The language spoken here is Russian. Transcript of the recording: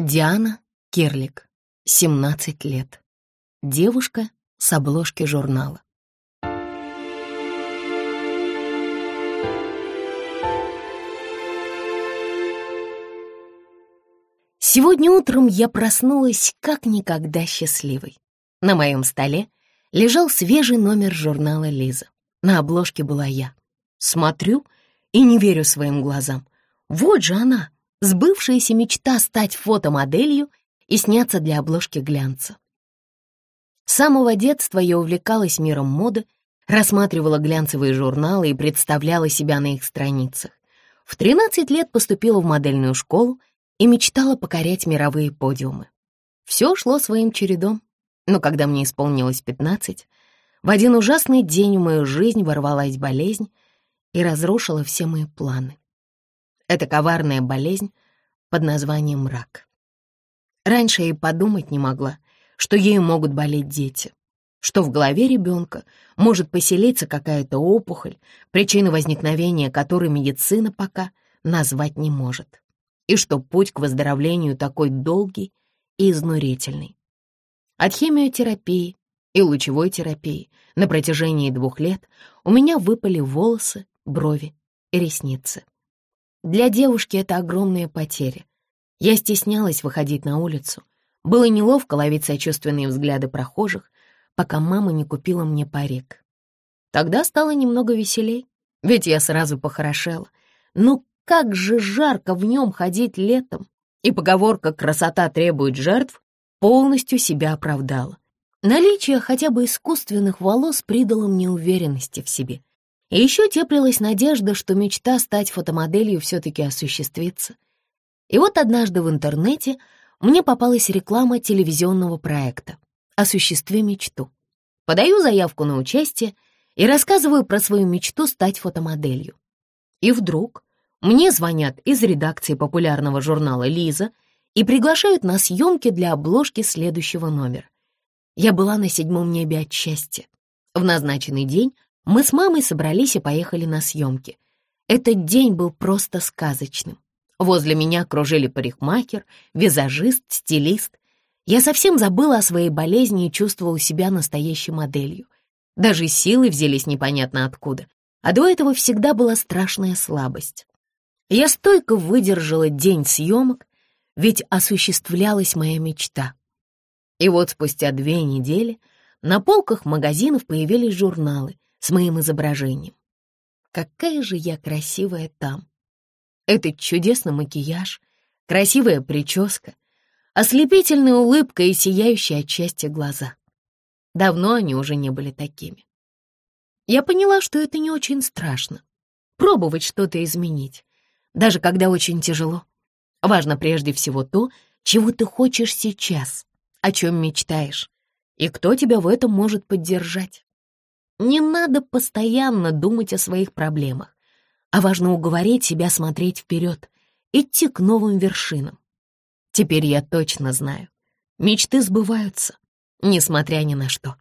Диана Керлик, 17 лет. Девушка с обложки журнала. Сегодня утром я проснулась как никогда счастливой. На моем столе лежал свежий номер журнала «Лиза». На обложке была я. Смотрю и не верю своим глазам. Вот же она, сбывшаяся мечта стать фотомоделью и сняться для обложки глянца. С самого детства я увлекалась миром моды, рассматривала глянцевые журналы и представляла себя на их страницах. В 13 лет поступила в модельную школу и мечтала покорять мировые подиумы. Все шло своим чередом, но когда мне исполнилось 15, в один ужасный день в мою жизнь ворвалась болезнь и разрушила все мои планы. Это коварная болезнь под названием рак. Раньше я и подумать не могла, что ею могут болеть дети, что в голове ребенка может поселиться какая-то опухоль, причину возникновения которой медицина пока назвать не может, и что путь к выздоровлению такой долгий и изнурительный. От химиотерапии и лучевой терапии на протяжении двух лет у меня выпали волосы, брови и ресницы. Для девушки это огромные потери. Я стеснялась выходить на улицу. Было неловко ловить сочувственные взгляды прохожих, пока мама не купила мне парик. Тогда стало немного веселей, ведь я сразу похорошела. Но как же жарко в нем ходить летом! И поговорка «красота требует жертв» полностью себя оправдала. Наличие хотя бы искусственных волос придало мне уверенности в себе — и еще теплилась надежда, что мечта стать фотомоделью все-таки осуществится. И вот однажды в интернете мне попалась реклама телевизионного проекта «Осуществи мечту». Подаю заявку на участие и рассказываю про свою мечту стать фотомоделью. И вдруг мне звонят из редакции популярного журнала «Лиза» и приглашают на съемки для обложки следующего номера. Я была на седьмом небе от счастья. В назначенный день мы с мамой собрались и поехали на съемки. Этот день был просто сказочным. Возле меня кружили парикмахер, визажист, стилист. Я совсем забыла о своей болезни и чувствовала себя настоящей моделью. Даже силы взялись непонятно откуда. А до этого всегда была страшная слабость. Я стойко выдержала день съемок, ведь осуществлялась моя мечта. И вот спустя две недели на полках магазинов появились журналы — с моим изображением. Какая же я красивая там! Этот чудесный макияж, красивая прическа, ослепительная улыбка и сияющие от счастья глаза. Давно они уже не были такими. Я поняла, что это не очень страшно. Пробовать что-то изменить, даже когда очень тяжело. Важно прежде всего то, чего ты хочешь сейчас, о чем мечтаешь, и кто тебя в этом может поддержать. Не надо постоянно думать о своих проблемах, а важно уговорить себя смотреть вперед, идти к новым вершинам. Теперь я точно знаю, мечты сбываются, несмотря ни на что.